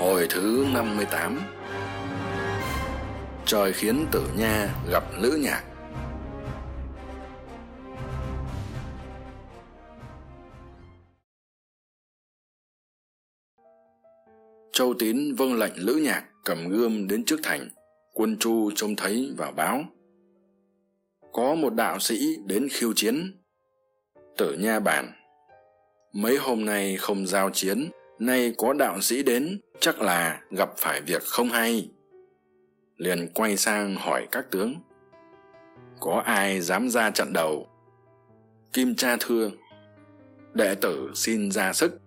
hồi thứ năm mươi tám. Trời khiến tử nha gặp lữ nhạc. Châu tín vâng lệnh lữ nhạc cầm gươm đến trước thành, quân chu trông thấy và báo. Có một đạo sĩ đến khiêu chiến. Tử nha bàn, mấy hôm nay không giao chiến nay có đạo sĩ đến, chắc là gặp phải việc không hay. Liền quay sang hỏi các tướng. Có ai dám ra trận đầu? Kim cha thưa. Đệ tử xin ra sức.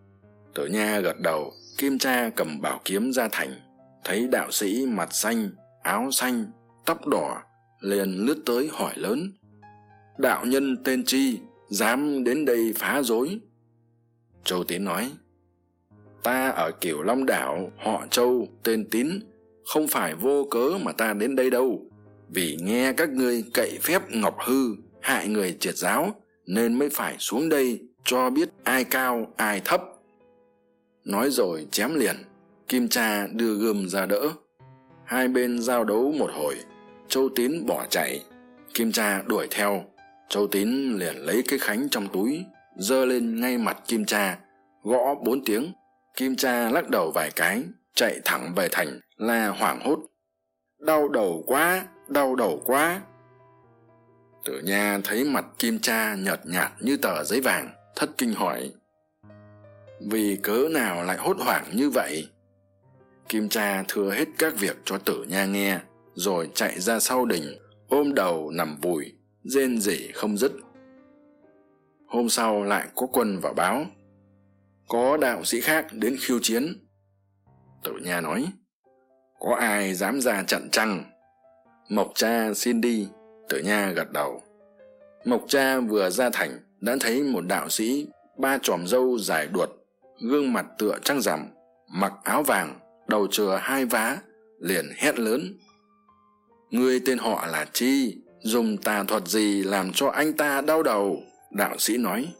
Tử nha gật đầu. Kim cha cầm bảo kiếm ra thành. Thấy đạo sĩ mặt xanh, áo xanh, tóc đỏ, liền lướt tới hỏi lớn. Đạo nhân tên chi, dám đến đây phá rối? Châu tiến nói ta ở kiểu long đảo, họ châu, tên tín, không phải vô cớ mà ta đến đây đâu. Vì nghe các ngươi cậy phép ngọc hư, hại người triệt giáo, nên mới phải xuống đây cho biết ai cao, ai thấp. Nói rồi chém liền, kim cha đưa gươm ra đỡ. Hai bên giao đấu một hồi, châu tín bỏ chạy. Kim cha đuổi theo, châu tín liền lấy cái khánh trong túi, giơ lên ngay mặt kim cha, gõ bốn tiếng kim cha lắc đầu vài cái, chạy thẳng về thành la hoảng hốt. Đau đầu quá, đau đầu quá. Tử nha thấy mặt kim cha nhợt nhạt như tờ giấy vàng, thất kinh hỏi, vì cớ nào lại hốt hoảng như vậy? Kim cha thưa hết các việc cho tử nha nghe, rồi chạy ra sau đình, ôm đầu nằm vùi, rên rỉ không dứt. Hôm sau lại có quân vào báo có đạo sĩ khác đến khiêu chiến. Tử nha nói, có ai dám ra chặn chăng mộc cha xin đi tử nha gật đầu. Mộc cha vừa ra thành, đã thấy một đạo sĩ, ba chòm râu dài đuột, gương mặt tựa trăng rằm, mặc áo vàng, đầu chừa hai vá, liền hét lớn. Ngươi tên họ là chi, dùng tà thuật gì làm cho anh ta đau đầu? Đạo sĩ nói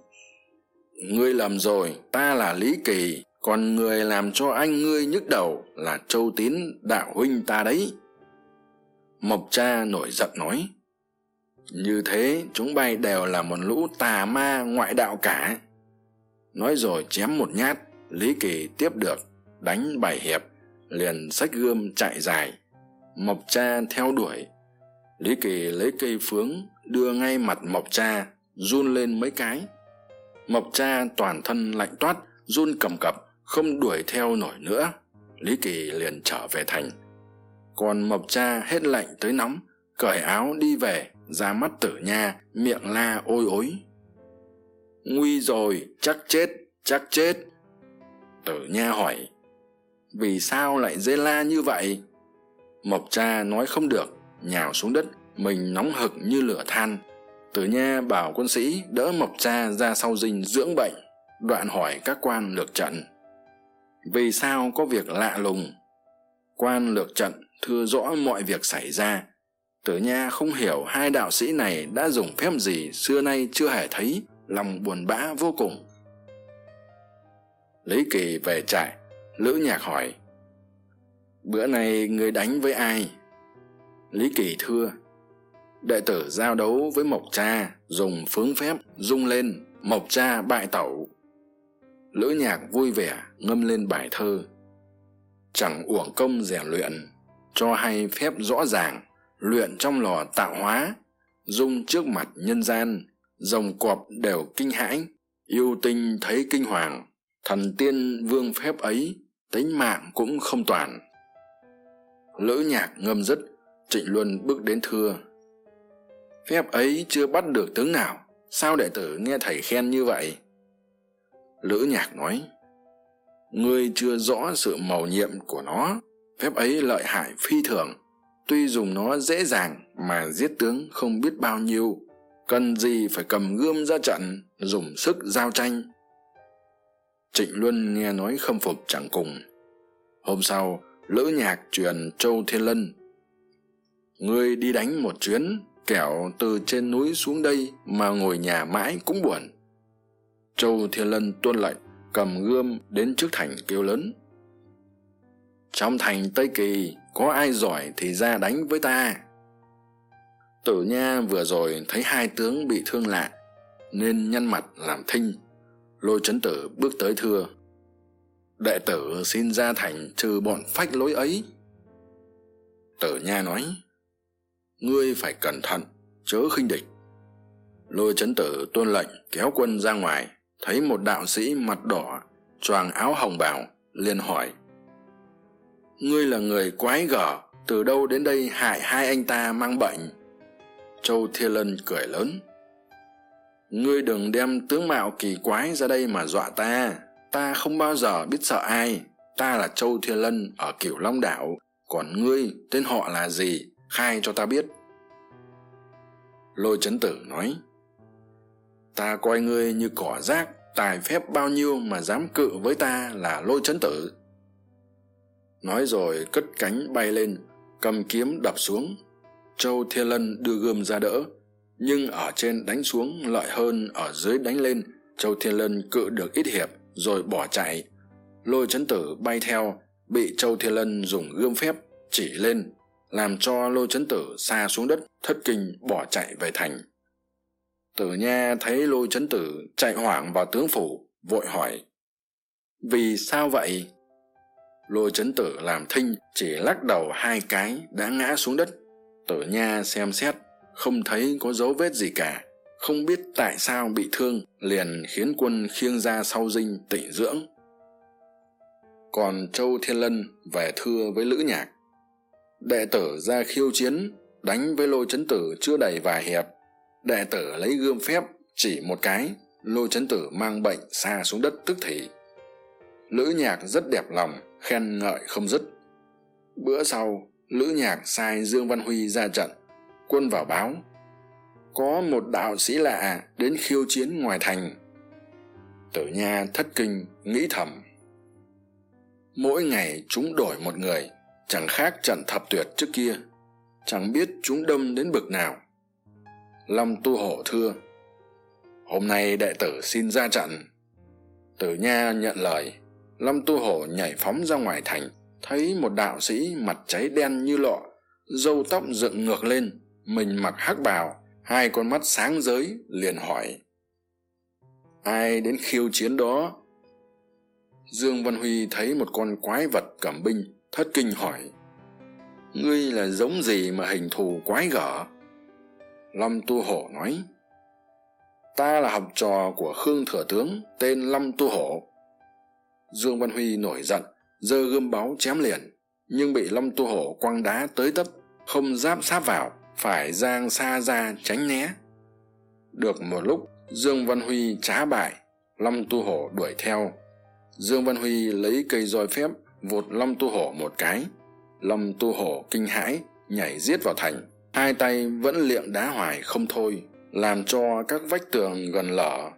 ngươi lầm rồi, ta là lý kỳ, còn người làm cho anh ngươi nhức đầu là châu tín, đạo huynh ta đấy. Mộc cha nổi giận nói, như thế chúng bay đều là một lũ tà ma ngoại đạo cả. Nói rồi chém một nhát, lý kỳ tiếp được, đánh bảy hiệp, liền xách gươm chạy dài. Mộc cha theo đuổi. Lý kỳ lấy cây phướng, đưa ngay mặt mộc cha, run lên mấy cái mộc cha toàn thân lạnh toát, run cầm cập, không đuổi theo nổi nữa. Lý kỳ liền trở về thành. Còn mộc cha hết lạnh tới nóng, cởi áo đi về, ra mắt tử nha, miệng la ôi ối. Nguy rồi, chắc chết chắc chết. Tử nha hỏi, vì sao lại dê la như vậy? Mộc cha nói không được, nhào xuống đất, mình nóng hực như lửa than tử nha bảo quân sĩ đỡ mộc cha ra sau dinh dưỡng bệnh, đoạn hỏi các quan lược trận. Vì sao có việc lạ lùng? Quan lược trận thưa rõ mọi việc xảy ra. Tử nha không hiểu hai đạo sĩ này đã dùng phép gì xưa nay chưa hề thấy, lòng buồn bã vô cùng. Lý kỳ về trại, lữ nhạc hỏi, bữa nay người đánh với ai? Lý kỳ thưa đệ tử giao đấu với mộc cha, dùng phướng phép rung lên, mộc cha bại tẩu. Lữ nhạc vui vẻ, ngâm lên bài thơ. Chẳng uổng công rèn luyện, cho hay phép rõ ràng, luyện trong lò tạo hóa dung trước mặt nhân gian, rồng cọp đều kinh hãi. Yêu tinh thấy kinh hoàng, thần tiên vương phép ấy, tính mạng cũng không toàn. Lữ nhạc ngâm dứt, trịnh luân bước đến thưa phép ấy chưa bắt được tướng nào. Sao đệ tử nghe thầy khen như vậy? Lữ nhạc nói, ngươi chưa rõ sự màu nhiệm của nó. Phép ấy lợi hại phi thường. Tuy dùng nó dễ dàng mà giết tướng không biết bao nhiêu. Cần gì phải cầm gươm ra trận, dùng sức giao tranh? Trịnh luân nghe nói khâm phục chẳng cùng. Hôm sau, lữ nhạc truyền châu thiên lân. Ngươi đi đánh một chuyến kẻo từ trên núi xuống đây mà ngồi nhà mãi cũng buồn. Châu thiên lân tuân lệnh, cầm gươm đến trước thành kêu lớn. Trong thành tây kỳ, có ai giỏi thì ra đánh với ta. Tử nha vừa rồi thấy hai tướng bị thương lạ, nên nhăn mặt làm thinh. Lôi trấn tử bước tới thưa. Đệ tử xin ra thành trừ bọn phách lối ấy. Tử nha nói ngươi phải cẩn thận, chớ khinh địch. Lôi trấn tử tuân lệnh, kéo quân ra ngoài, thấy một đạo sĩ mặt đỏ, choàng áo hồng bào, liền hỏi, ngươi là người quái gở, từ đâu đến đây hại hai anh ta mang bệnh? Châu thiên lân cười lớn, ngươi đừng đem tướng mạo kỳ quái ra đây mà dọa ta. Ta không bao giờ biết sợ ai. Ta là châu thiên lân ở cửu long đảo. Còn ngươi, tên họ là gì? Khai cho ta biết. Lôi trấn tử nói, ta coi ngươi như cỏ rác, tài phép bao nhiêu mà dám cự với ta là lôi trấn tử. Nói rồi cất cánh bay lên, cầm kiếm đập xuống. Châu thiên lân đưa gươm ra đỡ, nhưng ở trên đánh xuống lợi hơn ở dưới đánh lên, châu thiên lân cự được ít hiệp rồi bỏ chạy. Lôi trấn tử bay theo, bị châu thiên lân dùng gươm phép chỉ lên làm cho lôi chấn tử xa xuống đất, thất kinh bỏ chạy về thành. Tử nha thấy lôi chấn tử chạy hoảng vào tướng phủ, vội hỏi, vì sao vậy? Lôi chấn tử làm thinh, chỉ lắc đầu hai cái đã ngã xuống đất. Tử nha xem xét, không thấy có dấu vết gì cả, không biết tại sao bị thương, liền khiến quân khiêng ra sau dinh tịnh dưỡng. Còn châu thiên lân về thưa với lữ nhạc đệ tử ra khiêu chiến, đánh với lôi chấn tử chưa đầy vài hiệp. Đệ tử lấy gươm phép, chỉ một cái, lôi chấn tử mang bệnh xa xuống đất tức thì. Lữ nhạc rất đẹp lòng, khen ngợi không dứt. Bữa sau, lữ nhạc sai dương văn huy ra trận, quân vào báo. Có một đạo sĩ lạ đến khiêu chiến ngoài thành. Tử nha thất kinh, nghĩ thầm. Mỗi ngày chúng đổi một người chẳng khác trận thập tuyệt trước kia, chẳng biết chúng đâm đến bực nào. Long tu hổ thưa, hôm nay đệ tử xin ra trận. Tử nha nhận lời, long tu hổ nhảy phóng ra ngoài thành, thấy một đạo sĩ mặt cháy đen như lọ, râu tóc dựng ngược lên, mình mặc hắc bào, hai con mắt sáng giới liền hỏi, ai đến khiêu chiến đó? Dương văn huy thấy một con quái vật cầm binh thất kinh hỏi, ngươi là giống gì mà hình thù quái gở? Lâm tu hổ nói, ta là học trò của khương thừa tướng, tên lâm tu hổ. Dương văn huy nổi giận, giơ gươm báu chém liền, nhưng bị lâm tu hổ quăng đá tới tấp, không giáp sát vào, phải giang xa ra tránh né. Được một lúc, dương văn huy trá bại, lâm tu hổ đuổi theo. Dương văn huy lấy cây roi phép vụt lâm tu hổ một cái. Lâm tu hổ kinh hãi, nhảy giết vào thành. Hai tay vẫn liệng đá hoài không thôi, làm cho các vách tường gần lở.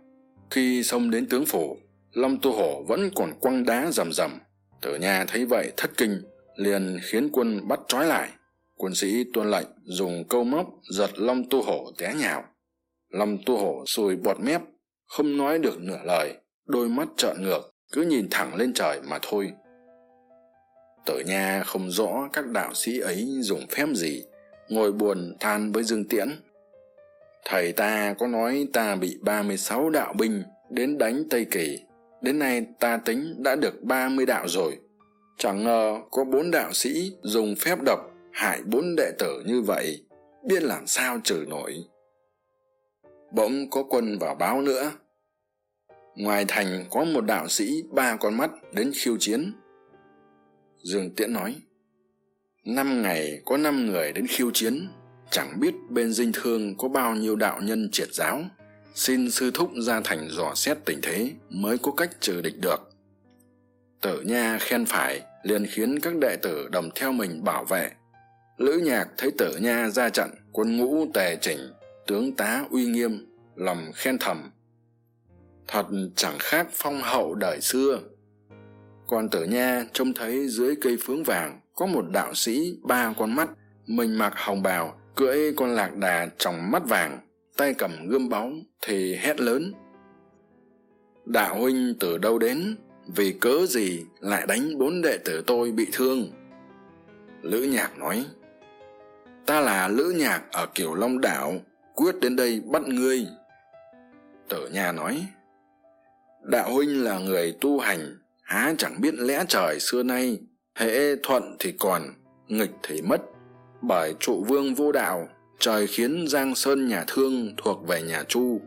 Khi xông đến tướng phủ, lâm tu hổ vẫn còn quăng đá rầm rầm. Tử nha thấy vậy thất kinh, liền khiến quân bắt trói lại. Quân sĩ tuân lệnh dùng câu móc giật lâm tu hổ té nhào. Lâm tu hổ sùi bọt mép, không nói được nửa lời, đôi mắt trợn ngược, cứ nhìn thẳng lên trời mà thôi tử nha không rõ các đạo sĩ ấy dùng phép gì, ngồi buồn than với dương tiễn. Thầy ta có nói ta bị ba mươi sáu đạo binh đến đánh tây kỳ. Đến nay ta tính đã được ba mươi đạo rồi. Chẳng ngờ có bốn đạo sĩ dùng phép độc hại bốn đệ tử như vậy, biết làm sao trừ nổi. Bỗng có quân vào báo nữa. Ngoài thành có một đạo sĩ ba con mắt đến khiêu chiến dương tiễn nói, năm ngày có năm người đến khiêu chiến, chẳng biết bên dinh thương có bao nhiêu đạo nhân triệt giáo. Xin sư thúc ra thành dò xét tình thế mới có cách trừ địch được. Tử nha khen phải, liền khiến các đệ tử đồng theo mình bảo vệ. Lữ nhạc thấy tử nha ra trận, quân ngũ tề chỉnh, tướng tá uy nghiêm, lòng khen thầm. Thật chẳng khác phong hậu đời xưa còn tử nha trông thấy dưới cây phướng vàng, có một đạo sĩ ba con mắt, mình mặc hồng bào, cưỡi con lạc đà tròng mắt vàng, tay cầm gươm báu thì hét lớn. Đạo huynh từ đâu đến? Vì cớ gì lại đánh bốn đệ tử tôi bị thương? Lữ nhạc nói, ta là lữ nhạc ở kiểu long đảo, quyết đến đây bắt ngươi. Tử nha nói, đạo huynh là người tu hành há chẳng biết lẽ trời xưa nay, hễ thuận thì còn, nghịch thì mất. Bởi trụ vương vô đạo, trời khiến giang sơn nhà thương thuộc về nhà chu.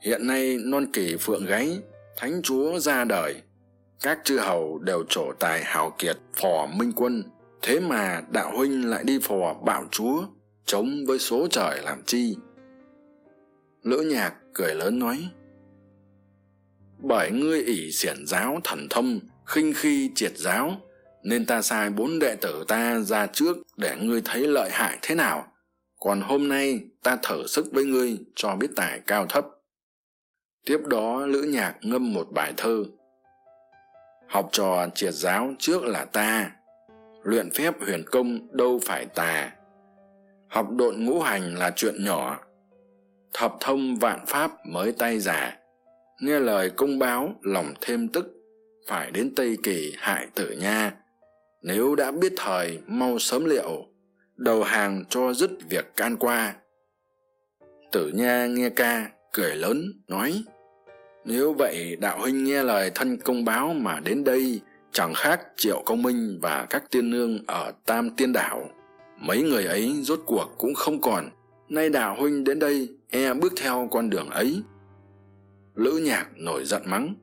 Hiện nay non kỳ phượng gáy thánh chúa ra đời. Các chư hầu đều trổ tài hào kiệt phò minh quân. Thế mà đạo huynh lại đi phò bạo chúa, chống với số trời làm chi? Lữ nhạc cười lớn nói bởi ngươi ỷ xiển giáo thần thông, khinh khi triệt giáo, nên ta sai bốn đệ tử ta ra trước để ngươi thấy lợi hại thế nào. Còn hôm nay ta thở sức với ngươi cho biết tài cao thấp. Tiếp đó lữ nhạc ngâm một bài thơ. Học trò triệt giáo trước là ta, luyện phép huyền công đâu phải tà. Học độn ngũ hành là chuyện nhỏ. Thập thông vạn pháp mới tay già nghe lời công báo, lòng thêm tức, phải đến tây kỳ hại tử nha. Nếu đã biết thời, mau sớm liệu, đầu hàng cho dứt việc can qua. Tử nha nghe ca, cười lớn, nói, nếu vậy, đạo huynh nghe lời thân công báo mà đến đây, chẳng khác triệu công minh và các tiên nương ở tam tiên đảo. Mấy người ấy rốt cuộc cũng không còn. Nay đạo huynh đến đây e bước theo con đường ấy lữ nhạc nổi giận mắng.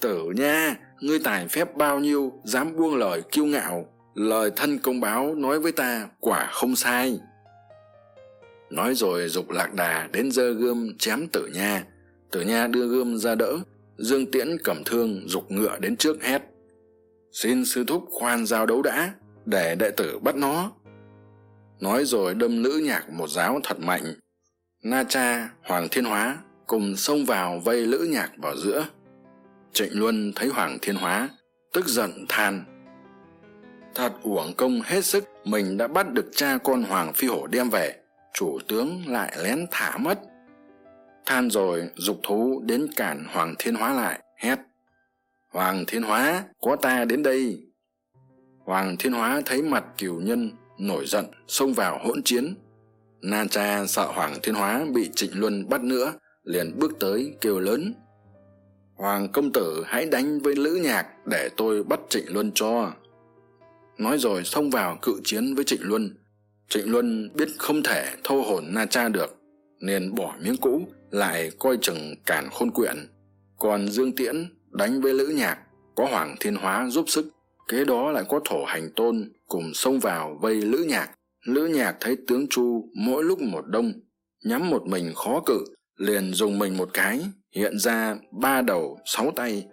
Tử nha, ngươi tài phép bao nhiêu, dám buông lời kiêu ngạo, lời thân công báo nói với ta quả không sai. Nói rồi g ụ c lạc đà đến giơ gươm chém tử nha. Tử nha đưa gươm ra đỡ, dương tiễn cầm thương g ụ c ngựa đến trước hét. Xin sư thúc khoan giao đấu đã, để đệ tử bắt nó. Nói rồi đâm lữ nhạc một giáo thật mạnh. Na cha, hoàng thiên hóa cùng xông vào vây lữ nhạc vào giữa. Trịnh luân thấy hoàng thiên hóa, tức giận than. Thật uổng công hết sức, mình đã bắt được cha con hoàng phi hổ đem về, chủ tướng lại lén thả mất. Than rồi g ụ c thú đến cản hoàng thiên hóa lại, hét. Hoàng thiên hóa, có ta đến đây. Hoàng thiên hóa thấy mặt cừu nhân, nổi giận, xông vào hỗn chiến. Na cha sợ hoàng thiên hóa bị trịnh luân bắt nữa liền bước tới kêu lớn, hoàng công tử, hãy đánh với lữ nhạc để tôi bắt trịnh luân cho. Nói rồi xông vào cự chiến với trịnh luân. Trịnh luân biết không thể thâu hồn na cha được nên bỏ miếng cũ lại coi chừng cản khôn quyện. Còn dương tiễn đánh với lữ nhạc, có hoàng thiên hóa giúp sức, kế đó lại có thổ hành tôn cùng xông vào vây lữ nhạc. Lữ nhạc thấy tướng chu mỗi lúc một đông, nhắm một mình khó cự liền dùng mình một cái, hiện ra ba đầu, sáu tay.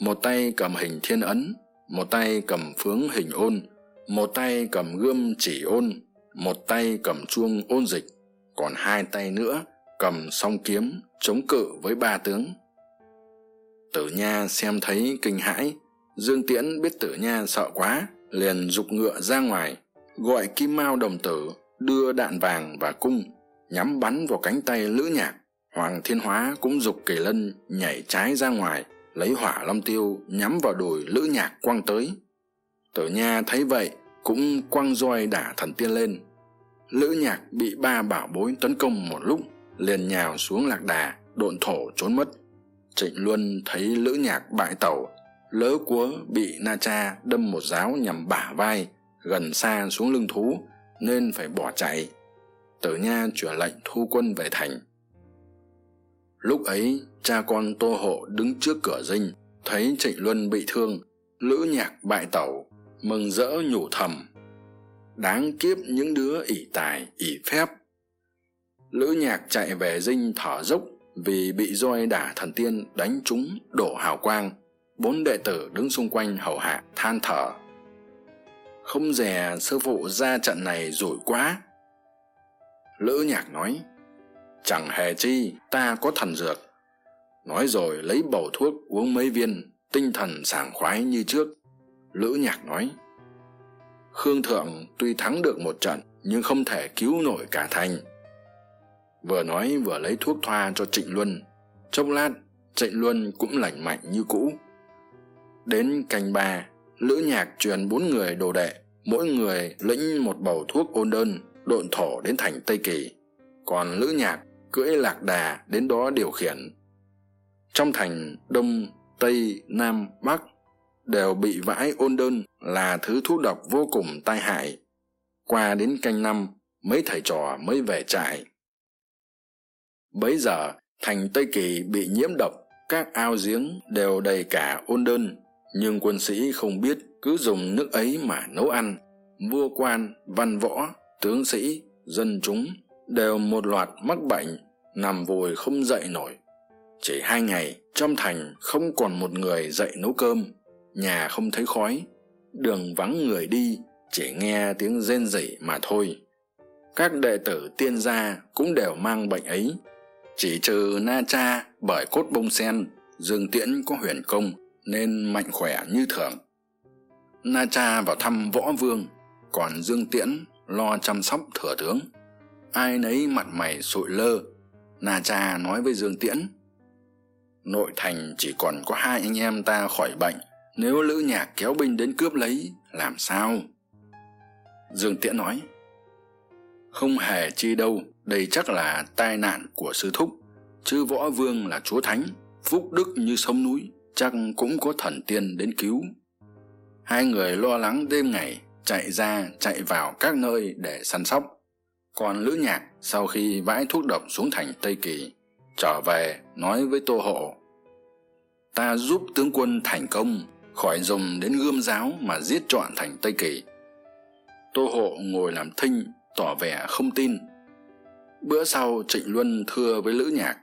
Một tay cầm hình thiên ấn, một tay cầm phướng hình ôn, một tay cầm gươm chỉ ôn, một tay cầm chuông ôn dịch, còn hai tay nữa cầm song kiếm chống cự với ba tướng. Tử nha xem thấy kinh hãi, dương tiễn biết tử nha sợ quá, liền g ụ c ngựa ra ngoài, gọi kim mao đồng tử, đưa đạn vàng và cung, nhắm bắn vào cánh tay lữ nhạc hoàng thiên hóa cũng g ụ c kỳ lân nhảy trái ra ngoài, lấy hỏa long tiêu nhắm vào đùi lữ nhạc quăng tới. Tử nha thấy vậy cũng quăng roi đả thần tiên lên. Lữ nhạc bị ba bảo bối tấn công một lúc, liền nhào xuống lạc đà, độn thổ trốn mất. Trịnh luân thấy lữ nhạc bại tẩu, lỡ cúa bị na cha đâm một giáo nhằm bả vai, gần xa xuống lưng thú, nên phải bỏ chạy. Tử nha chuyển lệnh thu quân về thành lúc ấy, cha con tô hộ đứng trước cửa dinh, thấy trịnh luân bị thương, lữ nhạc bại tẩu, mừng rỡ nhủ thầm. Đáng kiếp những đứa ỷ tài, ỷ phép. Lữ nhạc chạy về dinh thở dốc vì bị roi đả thần tiên đánh trúng đổ hào quang. Bốn đệ tử đứng xung quanh hầu hạ, than thở. Không dè sư phụ ra trận này rủi quá. Lữ nhạc nói chẳng hề chi, ta có thần dược. Nói rồi lấy bầu thuốc uống mấy viên, tinh thần sảng khoái như trước. Lữ nhạc nói, khương thượng tuy thắng được một trận, nhưng không thể cứu nổi cả thành. Vừa nói vừa lấy thuốc thoa cho trịnh luân. Chốc lát, trịnh luân cũng lành mạnh như cũ. Đến canh ba, lữ nhạc truyền bốn người đồ đệ, mỗi người lĩnh một bầu thuốc ôn đơn, độn thổ đến thành tây kỳ. Còn lữ nhạc cưỡi lạc đà đến đó điều khiển. Trong thành đông, tây, nam, bắc đều bị vãi ôn đơn là thứ thuốc độc vô cùng tai hại. Qua đến canh năm, mấy thầy trò mới về trại. Bấy giờ, thành tây kỳ bị nhiễm độc, các ao giếng đều đầy cả ôn đơn, nhưng quân sĩ không biết cứ dùng nước ấy mà nấu ăn. Vua quan, văn võ, tướng sĩ, dân chúng đều một loạt mắc bệnh, nằm vùi không dậy nổi. Chỉ hai ngày, trong thành không còn một người dậy nấu cơm, nhà không thấy khói. Đường vắng người đi, chỉ nghe tiếng rên rỉ mà thôi. Các đệ tử tiên gia cũng đều mang bệnh ấy. Chỉ trừ na cha bởi cốt bông sen, dương tiễn có huyền công nên mạnh khỏe như thường. Na cha vào thăm võ vương, còn dương tiễn lo chăm sóc thừa tướng ai nấy mặt mày sụi lơ. Na cha nói với dương tiễn, nội thành chỉ còn có hai anh em ta khỏi bệnh. Nếu lữ nhạc kéo binh đến cướp lấy, làm sao? Dương tiễn nói, không hề chi đâu. Đây chắc là tai nạn của sư thúc. Chứ võ vương là chúa thánh, phúc đức như sông núi, chắc cũng có thần tiên đến cứu. Hai người lo lắng đêm ngày, chạy ra, chạy vào các nơi để săn sóc còn lữ nhạc sau khi vãi thuốc độc xuống thành tây kỳ, trở về nói với tô hộ, ta giúp tướng quân thành công, khỏi dùng đến gươm giáo mà giết trọn thành tây kỳ. Tô hộ ngồi làm thinh, tỏ vẻ không tin. Bữa sau trịnh luân thưa với lữ nhạc,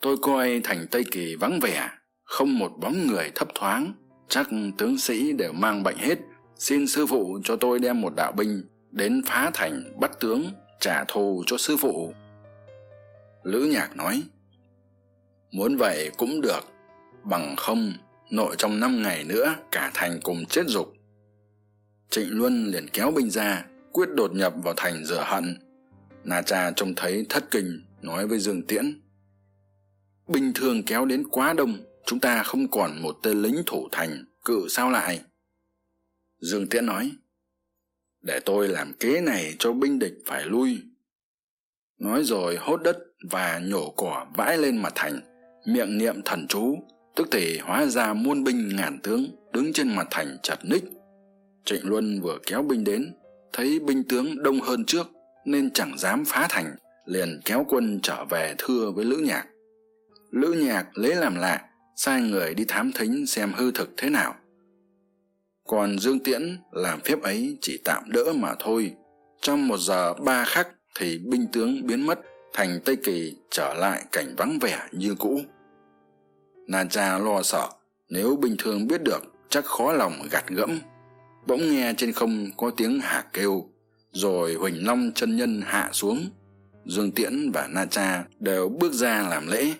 tôi coi thành tây kỳ vắng vẻ, không một bóng người thấp thoáng, chắc tướng sĩ đều mang bệnh hết. Xin sư phụ cho tôi đem một đạo binh đến phá thành bắt tướng trả thù cho sư phụ. Lữ nhạc nói, muốn vậy cũng được, bằng không, nội trong năm ngày nữa cả thành cùng chết dục. Trịnh luân liền kéo binh ra, quyết đột nhập vào thành rửa hận. Na cha trông thấy thất kinh, nói với dương tiễn binh thương kéo đến quá đông, chúng ta không còn một tên lính thủ thành, cự sao lại? Dương tiễn nói để tôi làm kế này cho binh địch phải lui. Nói rồi hốt đất và nhổ cỏ vãi lên mặt thành, miệng niệm thần chú, tức thì hóa ra muôn binh ngàn tướng đứng trên mặt thành chặt ních. Trịnh luân vừa kéo binh đến, thấy binh tướng đông hơn trước nên chẳng dám phá thành, liền kéo quân trở về thưa với lữ nhạc. Lữ nhạc lấy làm lạ, sai người đi thám thính xem hư thực thế nào còn dương tiễn làm phép ấy chỉ tạm đỡ mà thôi. Trong một giờ ba khắc thì binh tướng biến mất, thành tây kỳ trở lại cảnh vắng vẻ như cũ. Na cha lo sợ, nếu bình thường biết được, chắc khó lòng gạt gẫm. Bỗng nghe trên không có tiếng hạc kêu, rồi huỳnh long chân nhân hạ xuống. Dương tiễn và na cha đều bước ra làm lễ.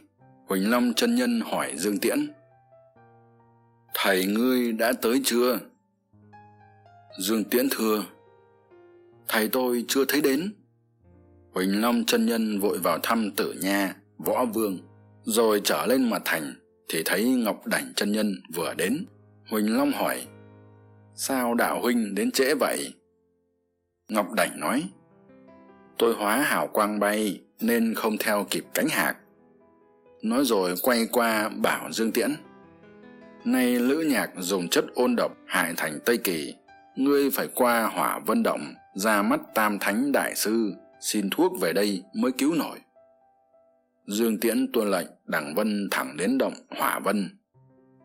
Huỳnh long chân nhân hỏi dương tiễn, thầy ngươi đã tới chưa? Dương tiễn thưa, thầy tôi chưa thấy đến. Huỳnh long chân nhân vội vào thăm tử nha võ vương, rồi trở lên mặt thành thì thấy ngọc đảnh chân nhân vừa đến. Huỳnh long hỏi, sao đạo huynh đến trễ vậy? Ngọc đảnh nói, tôi hóa hào quang bay nên không theo kịp cánh hạc. Nói rồi quay qua bảo dương tiễn, nay lữ nhạc dùng chất ôn độc hại thành tây kỳ ngươi phải qua hỏa vân động, ra mắt tam thánh đại sư, xin thuốc về đây mới cứu nổi. Dương tiễn tuân lệnh đảng vân thẳng đến động hỏa vân.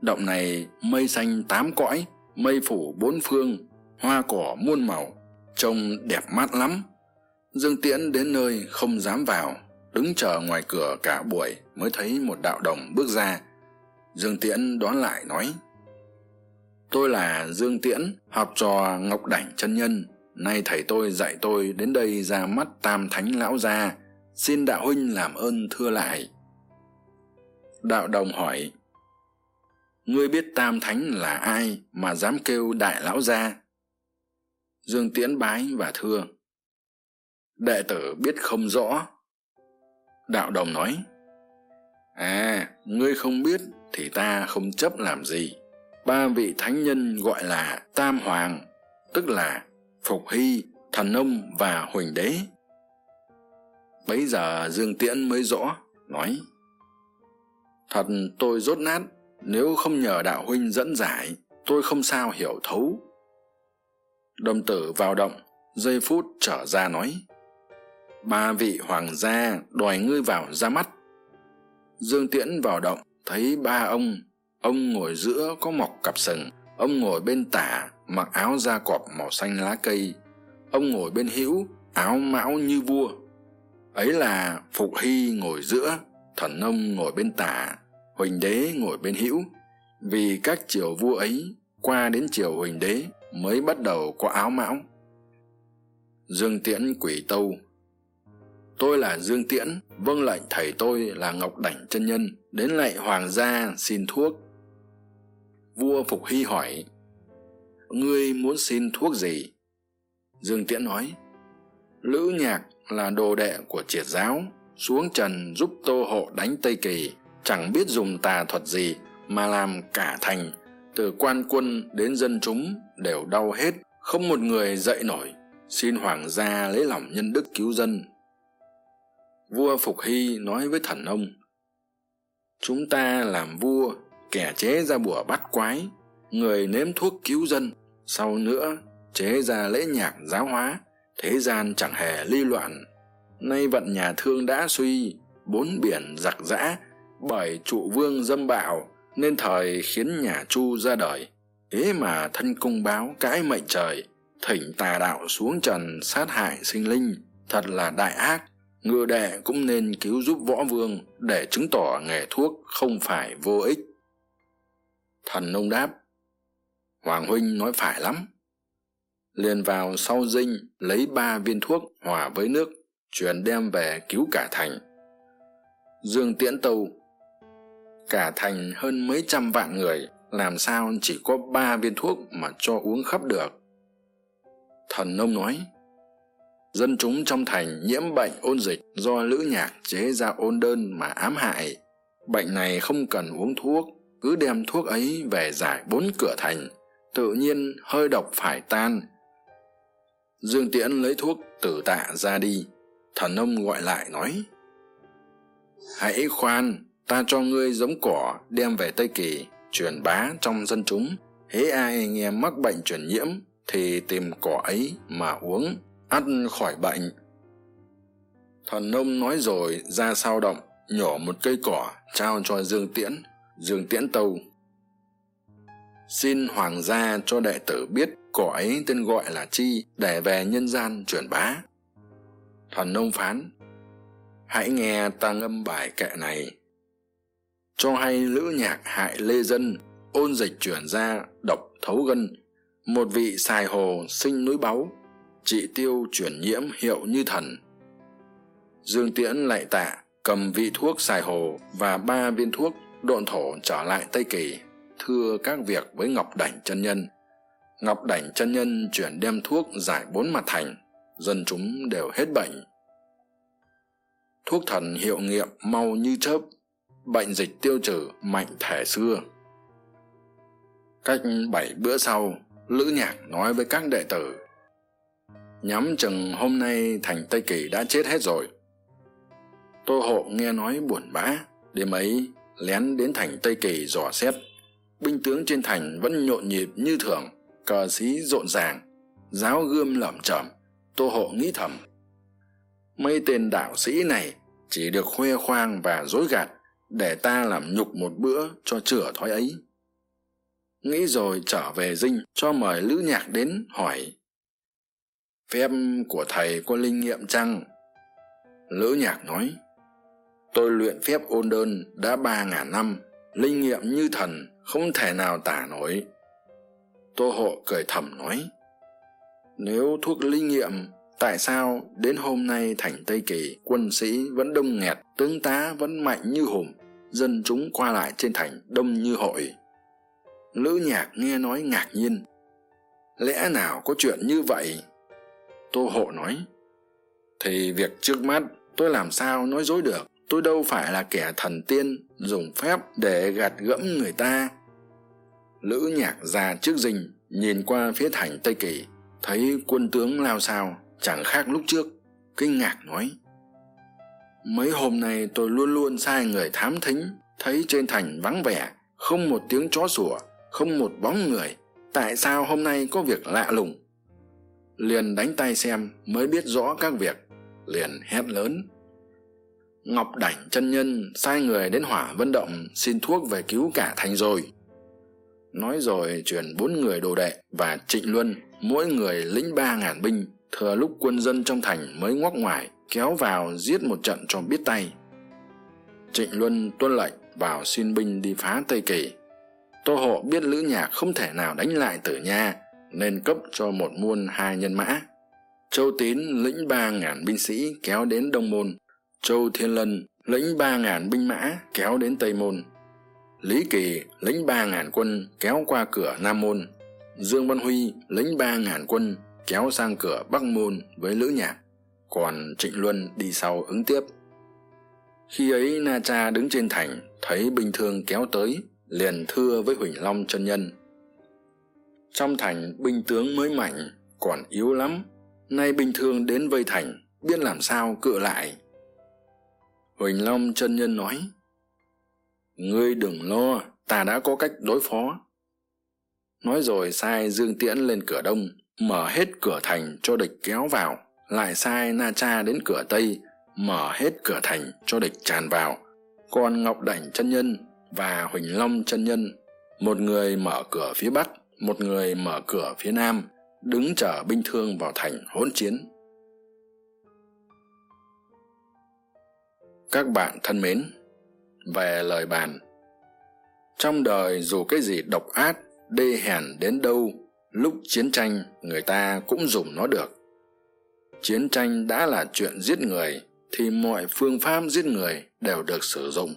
Động này, mây xanh tám cõi, mây phủ bốn phương, hoa cỏ muôn màu, trông đẹp mát lắm. Dương tiễn đến nơi không dám vào, đứng chờ ngoài cửa cả buổi mới thấy một đạo đồng bước ra. Dương tiễn đón lại nói tôi là dương tiễn, học trò ngọc đảnh chân nhân. Nay thầy tôi dạy tôi đến đây ra mắt tam thánh lão gia. Xin đạo huynh làm ơn thưa lại. Đạo đồng hỏi, ngươi biết tam thánh là ai mà dám kêu đại lão gia? Dương tiễn bái và thưa, đệ tử biết không rõ. Đạo đồng nói à ngươi không biết thì ta không chấp làm gì ba vị thánh nhân gọi là tam hoàng, tức là phục hy, thần nông và huỳnh đế. Bấy giờ dương tiễn mới rõ, nói, thật tôi rốt nát, nếu không nhờ đạo huynh dẫn giải, tôi không sao hiểu thấu. Đồng tử vào động, giây phút trở ra nói, ba vị hoàng gia đòi ngươi vào ra mắt. Dương tiễn vào động, thấy ba ông ông ngồi giữa có mọc cặp sừng, ông ngồi bên tả mặc áo da cọp màu xanh lá cây. Ông ngồi bên hữu, áo mão như vua. Ấy là phục hy ngồi giữa, thần nông ngồi bên tả, huỳnh đế ngồi bên hữu. Vì các triều vua ấy, qua đến triều huỳnh đế mới bắt đầu có áo mão. Dương tiễn quỷ tâu. Tôi là dương tiễn vâng lệnh thầy tôi là ngọc đảnh chân nhân, đến lạy hoàng gia xin thuốc vua phục hy hỏi, ngươi muốn xin thuốc gì? Dương tiễn nói, lữ nhạc là đồ đệ của triệt giáo, xuống trần giúp tô hộ đánh tây kỳ, chẳng biết dùng tà thuật gì mà làm cả thành, từ quan quân đến dân chúng đều đau hết, không một người dậy nổi, xin hoàng gia lấy lòng nhân đức cứu dân. Vua phục hy nói với thần ông, chúng ta làm vua kẻ chế ra bùa bắt quái, người nếm thuốc cứu dân, sau nữa chế ra lễ nhạc giáo hóa, thế gian chẳng hề ly loạn. Nay vận nhà thương đã suy, bốn biển giặc giã, bởi trụ vương dâm bạo, nên thời khiến nhà chu ra đời. Thế mà thân cung báo cãi mệnh trời, thỉnh tà đạo xuống trần sát hại sinh linh, thật là đại ác. Ngựa đệ cũng nên cứu giúp võ vương để chứng tỏ nghề thuốc không phải vô ích thần nông đáp, hoàng huynh nói phải lắm. Liền vào sau dinh lấy ba viên thuốc hòa với nước, truyền đem về cứu cả thành. Dương tiễn tâu, cả thành hơn mấy trăm vạn người, làm sao chỉ có ba viên thuốc mà cho uống khắp được? Thần nông nói, dân chúng trong thành nhiễm bệnh ôn dịch do lữ nhạc chế ra ôn đơn mà ám hại. Bệnh này không cần uống thuốc cứ đem thuốc ấy về giải bốn cửa thành, tự nhiên hơi độc phải tan. Dương tiễn lấy thuốc tử tạ ra đi, thần ông gọi lại nói, hãy khoan, ta cho ngươi giống cỏ đem về tây kỳ truyền bá trong dân chúng. Hễ ai nghe mắc bệnh truyền nhiễm thì tìm cỏ ấy mà uống, ăn khỏi bệnh. Thần nông nói rồi ra sao động, nhổ một cây cỏ trao cho dương tiễn dương tiễn tâu. Xin hoàng gia cho đệ tử biết cỏ ấy tên gọi là chi để về nhân gian truyền bá. Thần nông phán, hãy nghe ta ngâm bài kệ này. Cho hay lữ nhạc hại lê dân, ôn dịch chuyển ra, độc thấu gân. Một vị xài hồ sinh núi báu, trị tiêu chuyển nhiễm hiệu như thần. Dương tiễn lạy tạ, cầm vị thuốc xài hồ và ba viên thuốc độn thổ trở lại tây kỳ, thưa các việc với ngọc đảnh chân nhân. Ngọc đảnh chân nhân chuyển đem thuốc giải bốn mặt thành, dân chúng đều hết bệnh. Thuốc thần hiệu nghiệm mau như chớp, bệnh dịch tiêu trừ mạnh thể xưa. Cách bảy bữa sau, lữ nhạc nói với các đệ tử, nhắm chừng hôm nay thành tây kỳ đã chết hết rồi. Tô hộ nghe nói buồn bã, đêm ấy lén đến thành tây kỳ dò xét. Binh tướng trên thành vẫn nhộn nhịp như thường, cờ xí rộn ràng, giáo gươm lởm chởm tô hộ nghĩ thầm. Mấy tên đạo sĩ này chỉ được khoe khoang và dối gạt để ta làm nhục một bữa cho chửa thói ấy. Nghĩ rồi trở về dinh cho mời lữ nhạc đến, hỏi. Phép của thầy có linh nghiệm chăng? Lữ nhạc nói tôi luyện phép ôn đơn đã ba ngàn năm, linh nghiệm như thần, không thể nào tả nổi. Tô hộ cười thầm nói, nếu thuốc linh nghiệm, tại sao đến hôm nay thành tây kỳ, quân sĩ vẫn đông nghẹt, tướng tá vẫn mạnh như hùm, dân chúng qua lại trên thành đông như hội? Lữ nhạc nghe nói ngạc nhiên, lẽ nào có chuyện như vậy? Tô hộ nói, thì việc trước mắt tôi làm sao nói dối được? Tôi đâu phải là kẻ thần tiên dùng phép để gạt gẫm người ta. Lữ nhạc ra trước dinh nhìn qua phía thành tây kỳ, thấy quân tướng lao sao chẳng khác lúc trước, kinh ngạc nói, mấy hôm nay tôi luôn luôn sai người thám thính, thấy trên thành vắng vẻ, không một tiếng chó sủa, không một bóng người, tại sao hôm nay có việc lạ lùng? Liền đánh tay xem mới biết rõ các việc, liền hét lớn ngọc đảnh chân nhân sai người đến hỏa vân động xin thuốc về cứu cả thành rồi. Nói rồi truyền bốn người đồ đệ và trịnh luân, mỗi người lĩnh ba ngàn binh, thừa lúc quân dân trong thành mới ngoắc ngoài kéo vào giết một trận cho biết tay. Trịnh luân tuân lệnh vào xin binh đi phá tây kỳ. Tô hộ biết lữ nhạc không thể nào đánh lại tử nha, nên cấp cho một muôn hai nhân mã. Châu tín lĩnh ba ngàn binh sĩ kéo đến đông môn châu thiên lân lĩnh ba ngàn binh mã kéo đến tây môn. Lý kỳ lĩnh ba ngàn quân kéo qua cửa nam môn. Dương văn huy lĩnh ba ngàn quân kéo sang cửa bắc môn với lữ nhạc. Còn trịnh luân đi sau ứng tiếp. Khi ấy na cha đứng trên thành, thấy binh thương kéo tới, liền thưa với huỳnh long chân nhân. Trong thành binh tướng mới mạnh còn yếu lắm, nay binh thương đến vây thành, biết làm sao cự lại huỳnh long chân nhân nói, ngươi đừng lo, ta đã có cách đối phó. Nói rồi sai dương tiễn lên cửa đông, mở hết cửa thành cho địch kéo vào, lại sai na cha đến cửa tây, mở hết cửa thành cho địch tràn vào. Còn ngọc đảnh chân nhân và huỳnh long chân nhân, một người mở cửa phía bắc, một người mở cửa phía nam, đứng chở binh thương vào thành hỗn chiến. Các bạn thân mến, về lời bàn. Trong đời dù cái gì độc ác, đê hèn đến đâu, lúc chiến tranh người ta cũng dùng nó được. Chiến tranh đã là chuyện giết người thì mọi phương pháp giết người đều được sử dụng.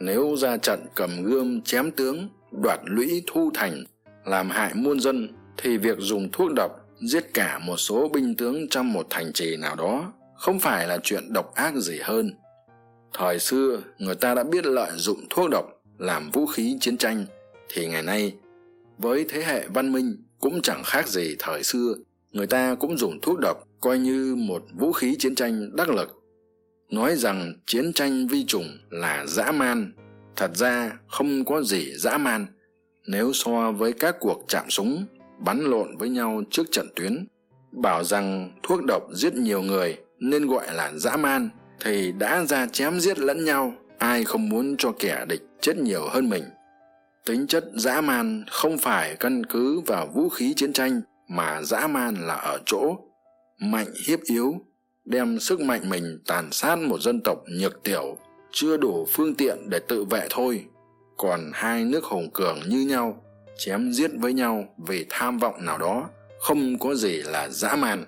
Nếu ra trận cầm gươm chém tướng, đoạt lũy thu thành, làm hại muôn dân thì việc dùng thuốc độc giết cả một số binh tướng trong một thành trì nào đó không phải là chuyện độc ác gì hơn thời xưa, người ta đã biết lợi dụng thuốc độc làm vũ khí chiến tranh. Thì ngày nay, với thế hệ văn minh cũng chẳng khác gì thời xưa, người ta cũng dùng thuốc độc coi như một vũ khí chiến tranh đắc lực. Nói rằng chiến tranh vi trùng là dã man, thật ra không có gì dã man. Nếu so với các cuộc chạm súng, bắn lộn với nhau trước trận tuyến, bảo rằng thuốc độc giết nhiều người nên gọi là dã man thì đã ra chém giết lẫn nhau, ai không muốn cho kẻ địch chết nhiều hơn mình. Tính chất dã man không phải căn cứ vào vũ khí chiến tranh, mà dã man là ở chỗ mạnh hiếp yếu, đem sức mạnh mình tàn sát một dân tộc nhược tiểu, chưa đủ phương tiện để tự vệ thôi. Còn hai nước hùng cường như nhau, chém giết với nhau vì tham vọng nào đó, không có gì là dã man.